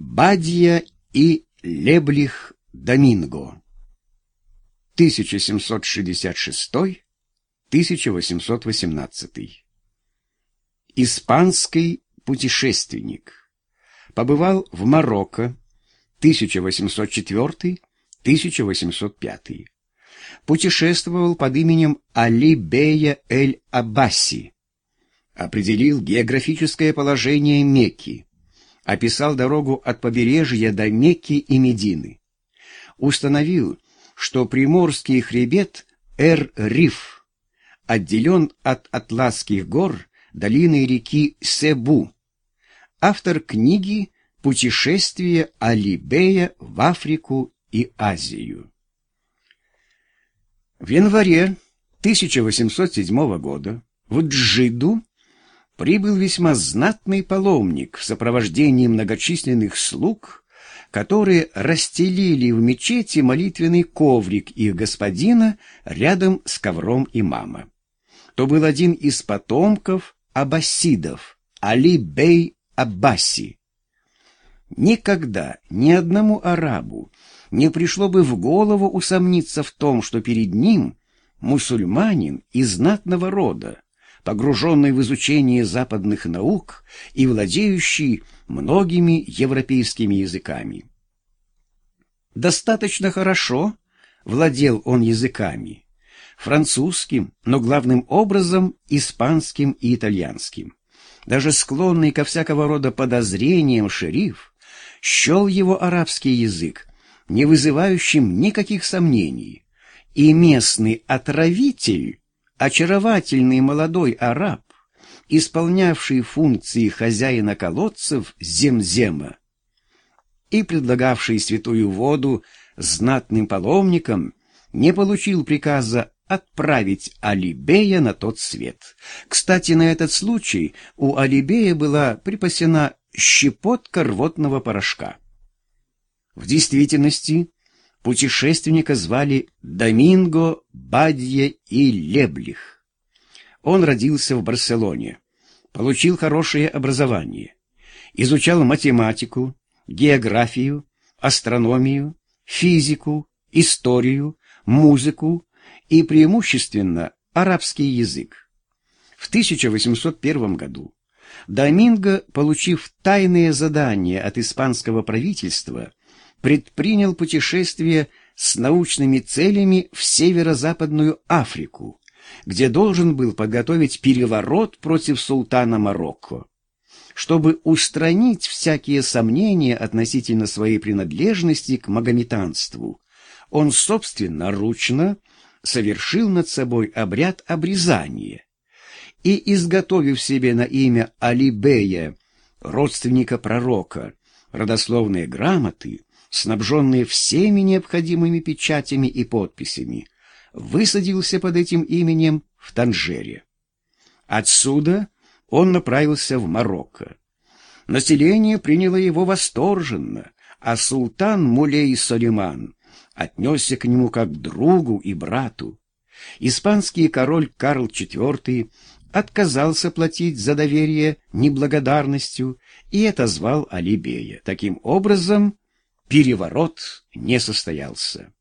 Бадья и Леблих Доминго. 1766-1818 Испанский путешественник. Побывал в Марокко 1804-1805 путешествовал под именем Али Бея эль-Аббаси. Определил географическое положение Мекки описал дорогу от побережья до Мекки и Медины. Установил, что Приморский хребет Эр-Риф отделен от Атласских гор долиной реки Себу. Автор книги «Путешествие Алибея в Африку и Азию». В январе 1807 года в Джиду прибыл весьма знатный паломник в сопровождении многочисленных слуг, которые расстелили в мечети молитвенный коврик их господина рядом с ковром имама. То был один из потомков аббасидов, Али Бей Аббаси. Никогда ни одному арабу не пришло бы в голову усомниться в том, что перед ним мусульманин из знатного рода, погруженный в изучение западных наук и владеющий многими европейскими языками. Достаточно хорошо владел он языками, французским, но главным образом испанским и итальянским. Даже склонный ко всякого рода подозрениям шериф счел его арабский язык, не вызывающим никаких сомнений, и местный отравитель очаровательный молодой араб, исполнявший функции хозяина колодцев Земзема и предлагавший святую воду знатным паломникам, не получил приказа отправить Алибея на тот свет. Кстати, на этот случай у Алибея была припасена щепотка рвотного порошка. В действительности, Путешественника звали Доминго Бадье и Леблих. Он родился в Барселоне, получил хорошее образование, изучал математику, географию, астрономию, физику, историю, музыку и преимущественно арабский язык. В 1801 году Доминго, получив тайные задания от испанского правительства, предпринял путешествие с научными целями в северо-западную Африку, где должен был подготовить переворот против султана Марокко. Чтобы устранить всякие сомнения относительно своей принадлежности к магометанству, он собственноручно совершил над собой обряд обрезания и, изготовив себе на имя Алибея, родственника пророка, родословные грамоты, снабженный всеми необходимыми печатями и подписями, высадился под этим именем в Танжере. Отсюда он направился в Марокко. Население приняло его восторженно, а султан Мулей Солиман отнесся к нему как к другу и брату. Испанский король Карл IV отказался платить за доверие неблагодарностью и отозвал Алибея. Таким образом, переворот не состоялся.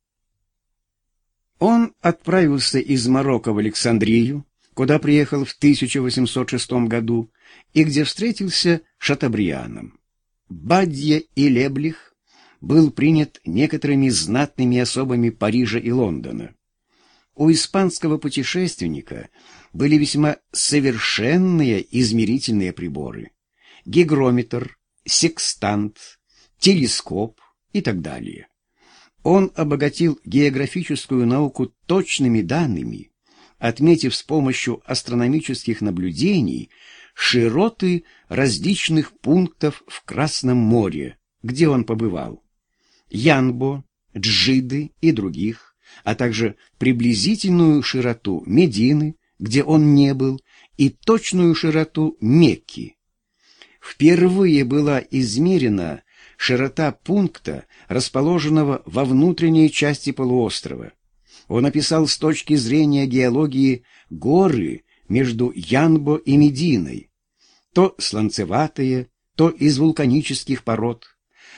Он отправился из Марокко в Александрию, куда приехал в 1806 году и где встретился Шатабрианом. Бадье и Леблих был принят некоторыми знатными особами Парижа и Лондона. У испанского путешественника были весьма совершенные измерительные приборы. Гигрометр, секстант, телескоп, и так далее. Он обогатил географическую науку точными данными, отметив с помощью астрономических наблюдений широты различных пунктов в Красном море, где он побывал. Янбо, Джиды и других, а также приблизительную широту Медины, где он не был, и точную широту Мекки. Впервые была измерена широта пункта, расположенного во внутренней части полуострова. Он описал с точки зрения геологии горы между Янбо и Мединой, то сланцеватые, то из вулканических пород,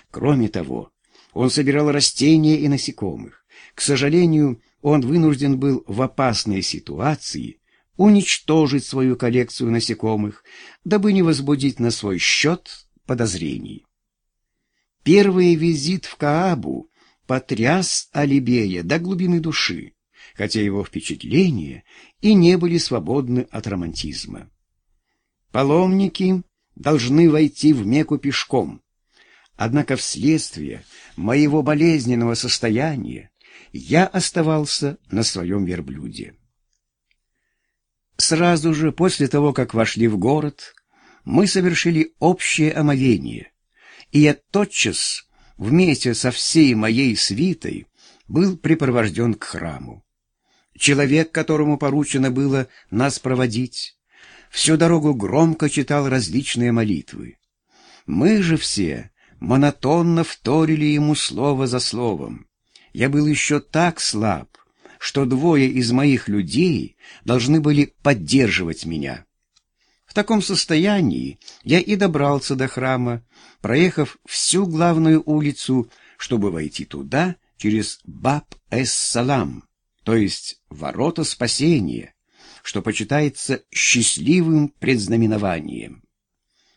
Кроме того, он собирал растения и насекомых. К сожалению, он вынужден был в опасной ситуации уничтожить свою коллекцию насекомых, дабы не возбудить на свой счет подозрений. Первый визит в Каабу потряс Алибея до глубины души, хотя его впечатления и не были свободны от романтизма. Паломники должны войти в Мекку пешком, однако вследствие моего болезненного состояния я оставался на своем верблюде. Сразу же после того, как вошли в город, мы совершили общее омовение, и я тотчас вместе со всей моей свитой был припровожден к храму. Человек, которому поручено было нас проводить, всю дорогу громко читал различные молитвы. Мы же все монотонно вторили ему слово за словом. Я был еще так слаб, что двое из моих людей должны были поддерживать меня. В таком состоянии я и добрался до храма, проехав всю главную улицу, чтобы войти туда через Баб-эс-Салам, то есть ворота спасения, что почитается счастливым предзнаменованием.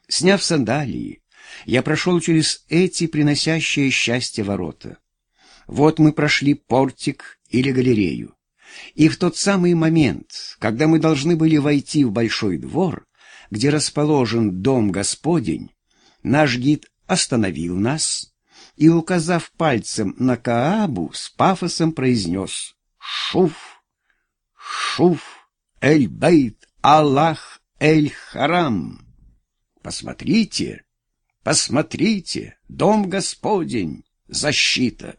Сняв сандалии, я прошел через эти приносящие счастье ворота. Вот мы прошли портик или галерею. И в тот самый момент, когда мы должны были войти в большой двор, где расположен дом Господень, наш гид остановил нас и, указав пальцем на Каабу, с пафосом произнес «Шуф! Шуф! Эль-Бейт! Аллах! Эль-Харам!» «Посмотрите! Посмотрите! Дом Господень! Защита!»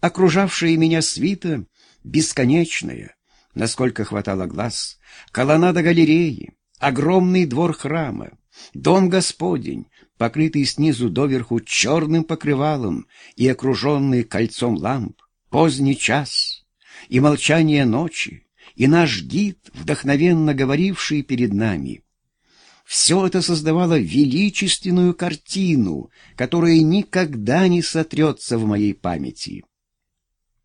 Окружавшая меня свита бесконечная, насколько хватало глаз, колоннада галереи, огромный двор храма, дом Господень, покрытый снизу доверху черным покрывалом и окруженный кольцом ламп, поздний час и молчание ночи, и наш гид, вдохновенно говоривший перед нами. Все это создавало величественную картину, которая никогда не сотрется в моей памяти.